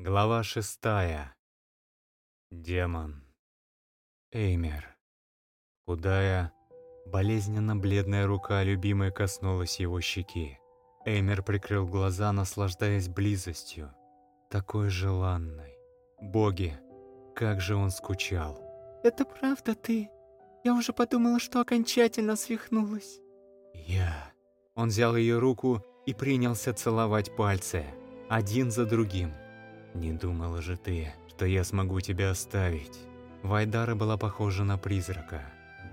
Глава шестая. Демон. Эймер. Худая, болезненно бледная рука любимой коснулась его щеки. Эймер прикрыл глаза, наслаждаясь близостью. Такой желанной. Боги, как же он скучал. «Это правда ты? Я уже подумала, что окончательно свихнулась». «Я...» Он взял ее руку и принялся целовать пальцы, один за другим. «Не думала же ты, что я смогу тебя оставить?» Вайдара была похожа на призрака,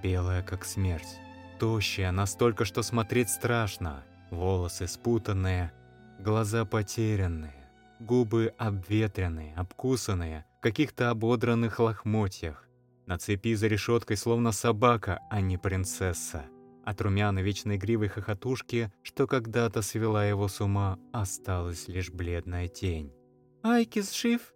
белая как смерть, тощая настолько, что смотреть страшно, волосы спутанные, глаза потерянные, губы обветренные, обкусанные, в каких-то ободранных лохмотьях. На цепи за решеткой словно собака, а не принцесса. От румяной вечной гривой хохотушки, что когда-то свела его с ума, осталась лишь бледная тень. «Айкис жив?»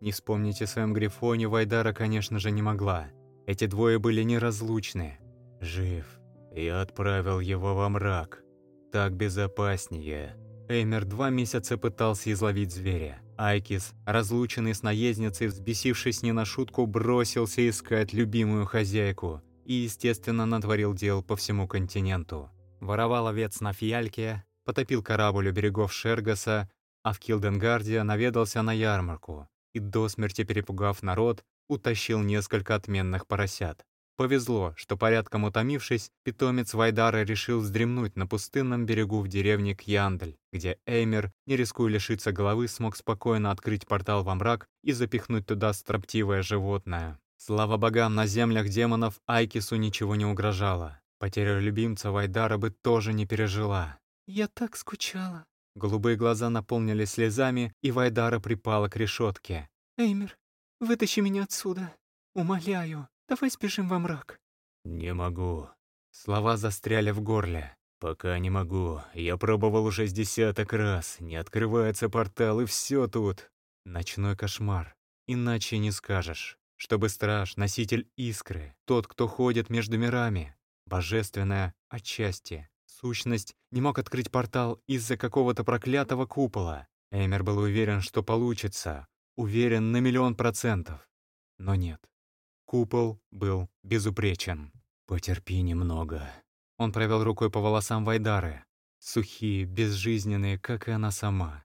Не вспомнить о своем Грифоне Вайдара, конечно же, не могла. Эти двое были неразлучны. Жив. Я отправил его во мрак. Так безопаснее. Эймер два месяца пытался изловить зверя. Айкис, разлученный с наездницей, взбесившись не на шутку, бросился искать любимую хозяйку и, естественно, натворил дел по всему континенту. Воровал овец на фиальке, потопил корабль у берегов Шергаса, а в Килденгарде наведался на ярмарку и, до смерти перепугав народ, утащил несколько отменных поросят. Повезло, что порядком утомившись, питомец Вайдара решил вздремнуть на пустынном берегу в деревне Кьяндль, где Эймер, не рискуя лишиться головы, смог спокойно открыть портал во мрак и запихнуть туда строптивое животное. Слава богам, на землях демонов Айкису ничего не угрожало. Потеря любимца Вайдара бы тоже не пережила. «Я так скучала», Голубые глаза наполнились слезами, и Вайдара припала к решетке. «Эймер, вытащи меня отсюда. Умоляю, давай спешим во мрак». «Не могу». Слова застряли в горле. «Пока не могу. Я пробовал уже с десяток раз. Не открывается портал, и все тут». Ночной кошмар. Иначе не скажешь. Чтобы страж, носитель искры, тот, кто ходит между мирами. Божественное отчасти сущность не мог открыть портал из-за какого-то проклятого купола. Эмер был уверен, что получится. Уверен на миллион процентов. Но нет. Купол был безупречен. «Потерпи немного». Он провел рукой по волосам Вайдары. Сухие, безжизненные, как и она сама.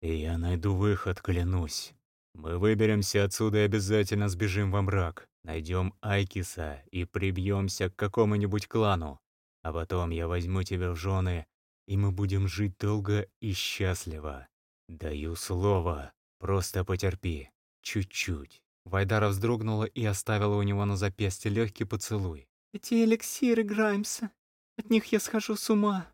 «И я найду выход, клянусь. Мы выберемся отсюда и обязательно сбежим во мрак. Найдем Айкиса и прибьемся к какому-нибудь клану. А потом я возьму тебя в жены, и мы будем жить долго и счастливо. Даю слово, просто потерпи. Чуть-чуть». Вайдара вздрогнула и оставила у него на запястье легкий поцелуй. «Эти эликсиры Граймса, от них я схожу с ума».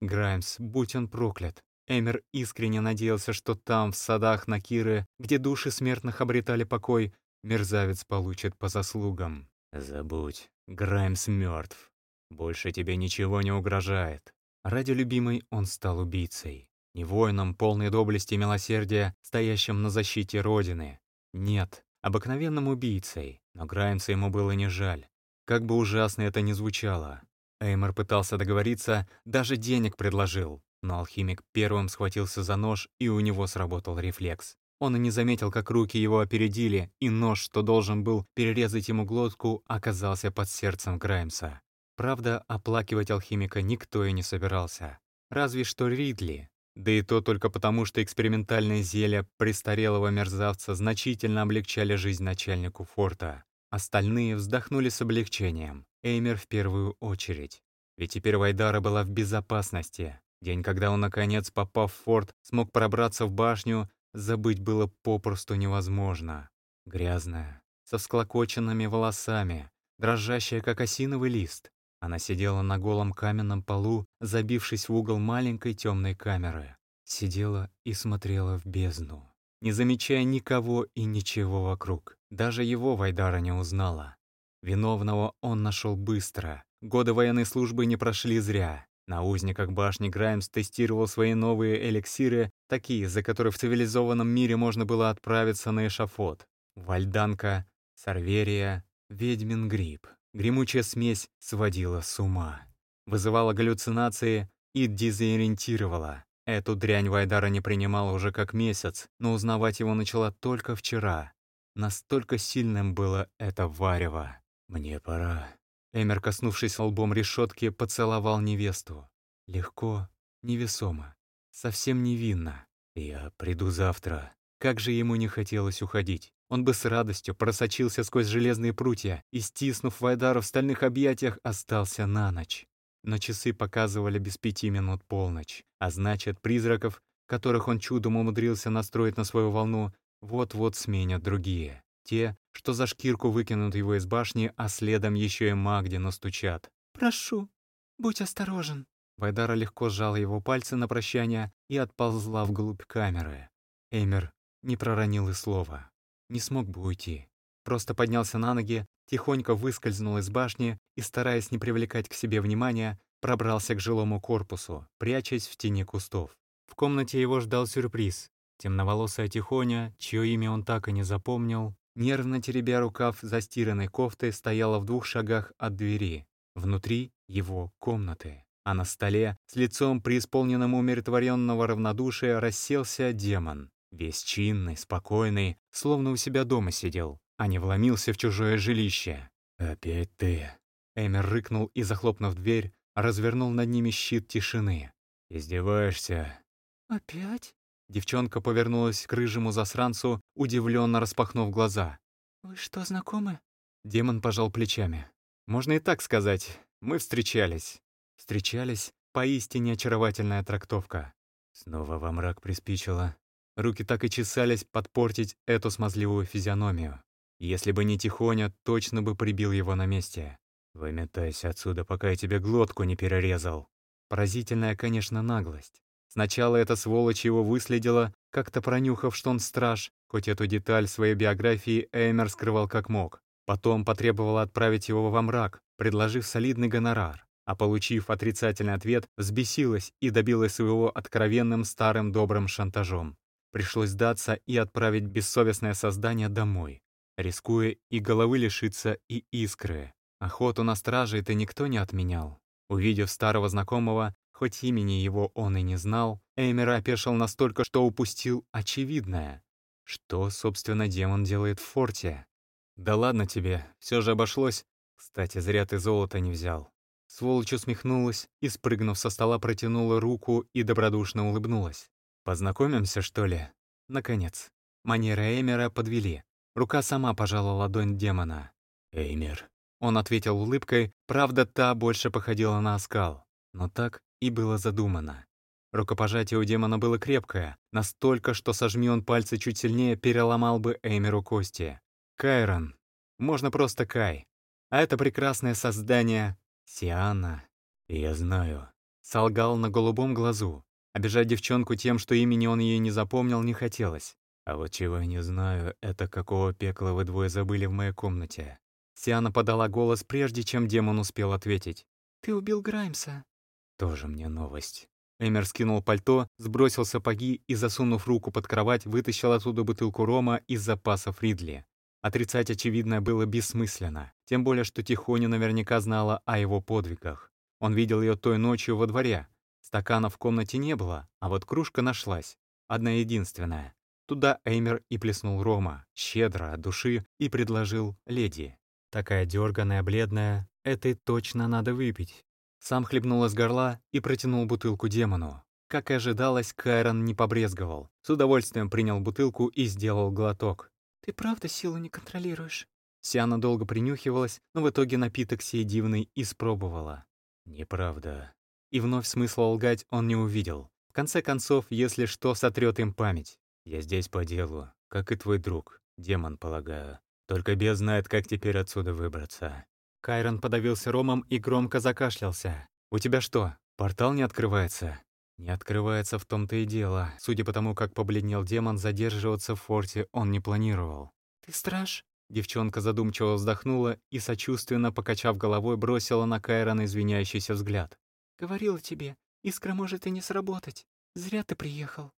Граймс, будь он проклят. Эмер искренне надеялся, что там, в садах Накиры, где души смертных обретали покой, мерзавец получит по заслугам. Забудь, Граймс мертв. Больше тебе ничего не угрожает. Ради любимой он стал убийцей. Не воином полной доблести и милосердия, стоящим на защите Родины. Нет, обыкновенным убийцей. Но Граймса ему было не жаль. Как бы ужасно это ни звучало. Эймор пытался договориться, даже денег предложил. Но алхимик первым схватился за нож, и у него сработал рефлекс. Он и не заметил, как руки его опередили, и нож, что должен был перерезать ему глотку, оказался под сердцем Граймса. Правда, оплакивать алхимика никто и не собирался. Разве что Ридли. Да и то только потому, что экспериментальные зелья престарелого мерзавца значительно облегчали жизнь начальнику форта. Остальные вздохнули с облегчением. Эймер в первую очередь. Ведь теперь Вайдара была в безопасности. День, когда он, наконец, попав в форт, смог пробраться в башню, забыть было попросту невозможно. Грязная, со всклокоченными волосами, дрожащая, как осиновый лист. Она сидела на голом каменном полу, забившись в угол маленькой темной камеры. Сидела и смотрела в бездну, не замечая никого и ничего вокруг. Даже его Вайдара не узнала. Виновного он нашел быстро. Годы военной службы не прошли зря. На узниках башни Граймс тестировал свои новые эликсиры, такие, за которые в цивилизованном мире можно было отправиться на эшафот. Вальданка, Сарверия, Ведьмин гриб. Гремучая смесь сводила с ума, вызывала галлюцинации и дезориентировала. Эту дрянь Вайдара не принимала уже как месяц, но узнавать его начала только вчера. Настолько сильным было это варево. «Мне пора». Эмер, коснувшись лбом решетки, поцеловал невесту. Легко, невесомо, совсем невинно. «Я приду завтра». Как же ему не хотелось уходить. Он бы с радостью просочился сквозь железные прутья и, стиснув Вайдара в стальных объятиях, остался на ночь. Но часы показывали без пяти минут полночь, а значит, призраков, которых он чудом умудрился настроить на свою волну, вот-вот сменят другие. Те, что за шкирку выкинут его из башни, а следом еще и Магде настучат. «Прошу, будь осторожен». Вайдара легко сжала его пальцы на прощание и отползла вглубь камеры. Эмер не проронил и слова. Не смог бы уйти. Просто поднялся на ноги, тихонько выскользнул из башни и, стараясь не привлекать к себе внимания, пробрался к жилому корпусу, прячась в тени кустов. В комнате его ждал сюрприз. Темноволосая Тихоня, чье имя он так и не запомнил, нервно теребя рукав застиранной кофты, стояла в двух шагах от двери, внутри его комнаты. А на столе, с лицом преисполненным умиротворенного равнодушия, расселся демон. Весь чинный, спокойный, словно у себя дома сидел, а не вломился в чужое жилище. «Опять ты!» Эмер рыкнул и, захлопнув дверь, развернул над ними щит тишины. «Издеваешься?» «Опять?» Девчонка повернулась к рыжему засранцу, удивленно распахнув глаза. «Вы что, знакомы?» Демон пожал плечами. «Можно и так сказать. Мы встречались». Встречались — поистине очаровательная трактовка. Снова во мрак приспичило. Руки так и чесались подпортить эту смазливую физиономию. Если бы не Тихоня, точно бы прибил его на месте. «Выметайся отсюда, пока я тебе глотку не перерезал». Поразительная, конечно, наглость. Сначала эта сволочь его выследила, как-то пронюхав, что он страж, хоть эту деталь своей биографии Эймер скрывал как мог. Потом потребовала отправить его во мрак, предложив солидный гонорар. А получив отрицательный ответ, взбесилась и добилась своего откровенным старым добрым шантажом. Пришлось сдаться и отправить бессовестное создание домой, рискуя и головы лишиться, и искры. Охоту на стражей-то никто не отменял. Увидев старого знакомого, хоть имени его он и не знал, Эймер опешил настолько, что упустил очевидное. Что, собственно, демон делает в форте? «Да ладно тебе, все же обошлось. Кстати, зря ты золото не взял». Сволочь усмехнулась и, спрыгнув со стола, протянула руку и добродушно улыбнулась. «Познакомимся, что ли?» Наконец. Манеры Эймера подвели. Рука сама пожала ладонь демона. «Эймер». Он ответил улыбкой, правда, та больше походила на оскал. Но так и было задумано. Рукопожатие у демона было крепкое, настолько, что сожми он пальцы чуть сильнее, переломал бы Эймеру кости. Кайрон. Можно просто Кай. А это прекрасное создание — Сиана. Я знаю. Солгал на голубом глазу. Обижать девчонку тем, что имени он ей не запомнил, не хотелось. А вот чего я не знаю, это какого пекла вы двое забыли в моей комнате. Сиана подала голос, прежде чем демон успел ответить. «Ты убил Граймса». «Тоже мне новость». Эмер скинул пальто, сбросил сапоги и, засунув руку под кровать, вытащил оттуда бутылку рома из запасов Ридли. Отрицать очевидное было бессмысленно, тем более, что Тихоня наверняка знала о его подвигах. Он видел ее той ночью во дворе, Стакана в комнате не было, а вот кружка нашлась. Одна единственная. Туда Эймер и плеснул рома, щедро от души, и предложил леди. Такая дерганая, бледная, этой точно надо выпить. Сам хлебнул из горла и протянул бутылку демону. Как и ожидалось, Кайрон не побрезговал. С удовольствием принял бутылку и сделал глоток. «Ты правда силу не контролируешь?» Сиана долго принюхивалась, но в итоге напиток сей дивный испробовала. «Неправда», и вновь смысла лгать он не увидел. В конце концов, если что, сотрет им память. «Я здесь по делу, как и твой друг, демон, полагаю. Только без знает, как теперь отсюда выбраться». Кайрон подавился ромом и громко закашлялся. «У тебя что, портал не открывается?» Не открывается в том-то и дело. Судя по тому, как побледнел демон, задерживаться в форте он не планировал. «Ты страж?» Девчонка задумчиво вздохнула и, сочувственно покачав головой, бросила на Кайрона извиняющийся взгляд. Говорила тебе, искра может и не сработать. Зря ты приехал.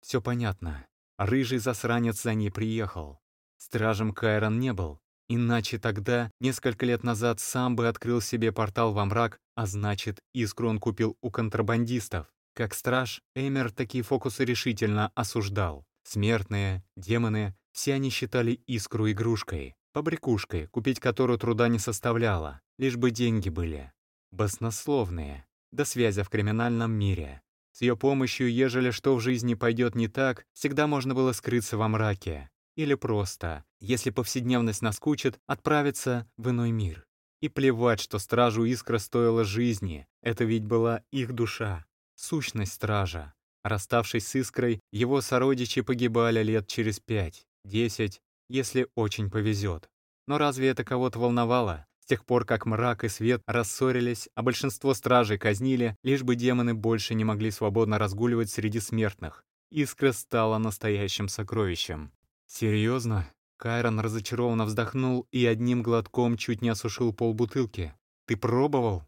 Все понятно. Рыжий засранец за ней приехал. Стражем Кайрон не был. Иначе тогда, несколько лет назад, сам бы открыл себе портал во мрак, а значит, искру он купил у контрабандистов. Как страж, Эймер такие фокусы решительно осуждал. Смертные, демоны, все они считали искру игрушкой, побрякушкой, купить которую труда не составляло, лишь бы деньги были. Баснословные, до связи в криминальном мире. С ее помощью, ежели что в жизни пойдет не так, всегда можно было скрыться во мраке. Или просто, если повседневность наскучит, отправиться в иной мир. И плевать, что стражу искра стоила жизни, это ведь была их душа, сущность стража. Расставшись с искрой, его сородичи погибали лет через пять, десять, если очень повезет. Но разве это кого-то волновало? С тех пор, как мрак и свет рассорились, а большинство стражей казнили, лишь бы демоны больше не могли свободно разгуливать среди смертных. Искра стала настоящим сокровищем. «Серьезно?» Кайрон разочарованно вздохнул и одним глотком чуть не осушил полбутылки. «Ты пробовал?»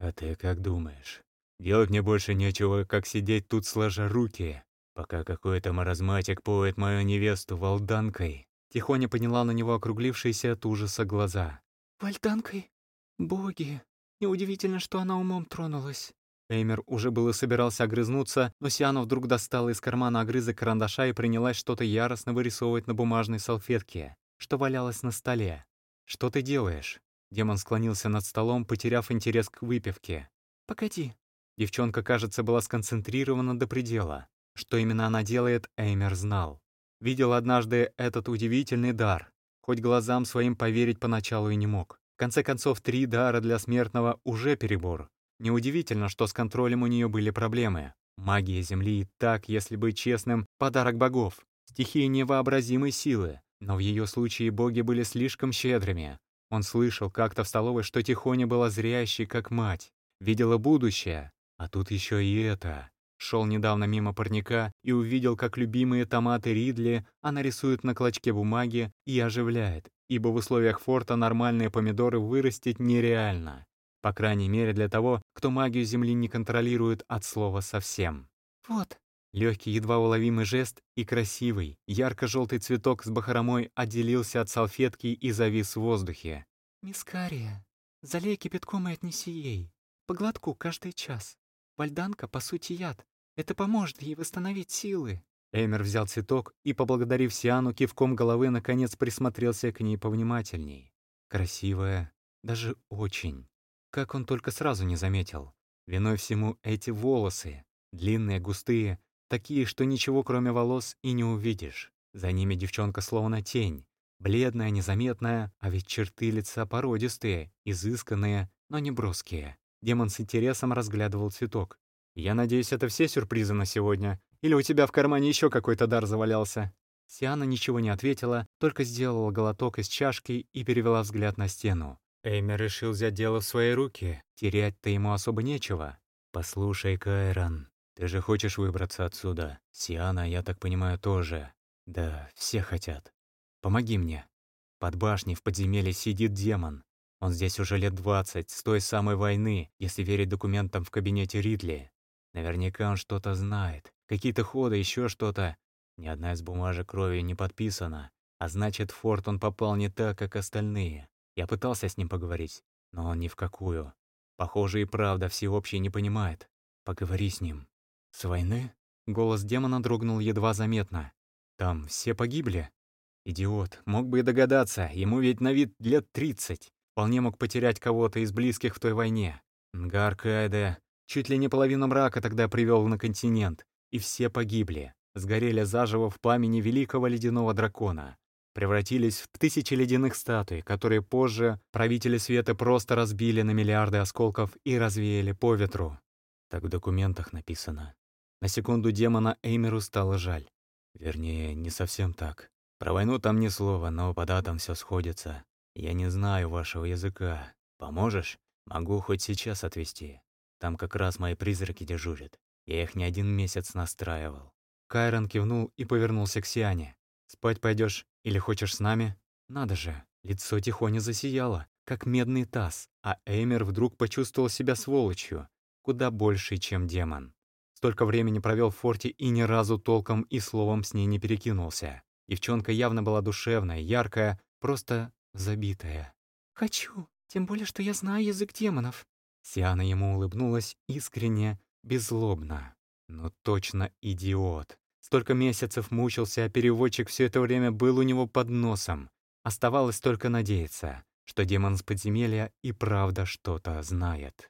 «А ты как думаешь? Делать мне больше нечего, как сидеть тут сложа руки, пока какой-то маразматик поет мою невесту волданкой». Тихоня подняла на него округлившиеся от ужаса глаза. «Вальданкой? Боги! Неудивительно, что она умом тронулась». Эймер уже было собирался огрызнуться, но Сиана вдруг достала из кармана огрызок карандаша и принялась что-то яростно вырисовывать на бумажной салфетке, что валялось на столе. «Что ты делаешь?» Демон склонился над столом, потеряв интерес к выпивке. «Погоди». Девчонка, кажется, была сконцентрирована до предела. Что именно она делает, Эймер знал. Видел однажды этот удивительный дар. Хоть глазам своим поверить поначалу и не мог. В конце концов, три дара для смертного уже перебор. Неудивительно, что с контролем у нее были проблемы. Магия Земли так, если быть честным, подарок богов. Стихия невообразимой силы. Но в ее случае боги были слишком щедрыми. Он слышал как-то в столовой, что Тихоня была зрящей, как мать. Видела будущее. А тут еще и это. Шел недавно мимо парника и увидел, как любимые томаты Ридли она рисует на клочке бумаги и оживляет, ибо в условиях форта нормальные помидоры вырастить нереально. По крайней мере для того, кто магию Земли не контролирует от слова совсем. «Вот». Легкий, едва уловимый жест и красивый, ярко-желтый цветок с бахромой отделился от салфетки и завис в воздухе. «Мискария, залей кипятком и отнеси ей. По глотку каждый час. Вальданка, по сути, яд. Это поможет ей восстановить силы». Эмер взял цветок и, поблагодарив Сиану, кивком головы, наконец присмотрелся к ней повнимательней. Красивая, даже очень. Как он только сразу не заметил. Виной всему эти волосы. Длинные, густые, такие, что ничего кроме волос и не увидишь. За ними девчонка словно тень. Бледная, незаметная, а ведь черты лица породистые, изысканные, но не броские. Демон с интересом разглядывал цветок. «Я надеюсь, это все сюрпризы на сегодня? Или у тебя в кармане еще какой-то дар завалялся?» Сиана ничего не ответила, только сделала глоток из чашки и перевела взгляд на стену. Эймер решил взять дело в свои руки. Терять-то ему особо нечего. «Послушай, Кайрон, ты же хочешь выбраться отсюда? Сиана, я так понимаю, тоже. Да, все хотят. Помоги мне. Под башней в подземелье сидит демон. Он здесь уже лет двадцать, с той самой войны, если верить документам в кабинете Ридли. Наверняка он что-то знает. Какие-то ходы, еще что-то. Ни одна из бумажек крови не подписана. А значит, в форт он попал не так, как остальные. Я пытался с ним поговорить, но он ни в какую. Похоже, и правда всеобщий не понимает. Поговори с ним. С войны? Голос демона дрогнул едва заметно. Там все погибли? Идиот, мог бы и догадаться, ему ведь на вид лет тридцать. Вполне мог потерять кого-то из близких в той войне. Нгар Кайде чуть ли не половину мрака тогда привел на континент, и все погибли. Сгорели заживо в пламени великого ледяного дракона превратились в тысячи ледяных статуй, которые позже правители света просто разбили на миллиарды осколков и развеяли по ветру. Так в документах написано. На секунду демона Эймеру стало жаль. Вернее, не совсем так. Про войну там ни слова, но по датам все сходится. Я не знаю вашего языка. Поможешь? Могу хоть сейчас отвезти. Там как раз мои призраки дежурят. Я их не один месяц настраивал. Кайрон кивнул и повернулся к Сиане. «Спать пойдешь или хочешь с нами?» Надо же, лицо тихоня засияло, как медный таз, а Эймер вдруг почувствовал себя сволочью, куда больше, чем демон. Столько времени провел в форте и ни разу толком и словом с ней не перекинулся. Девчонка явно была душевная, яркая, просто забитая. «Хочу, тем более, что я знаю язык демонов». Сиана ему улыбнулась искренне, беззлобно. Ну точно идиот. Столько месяцев мучился, а переводчик все это время был у него под носом. Оставалось только надеяться, что демон с подземелья и правда что-то знает.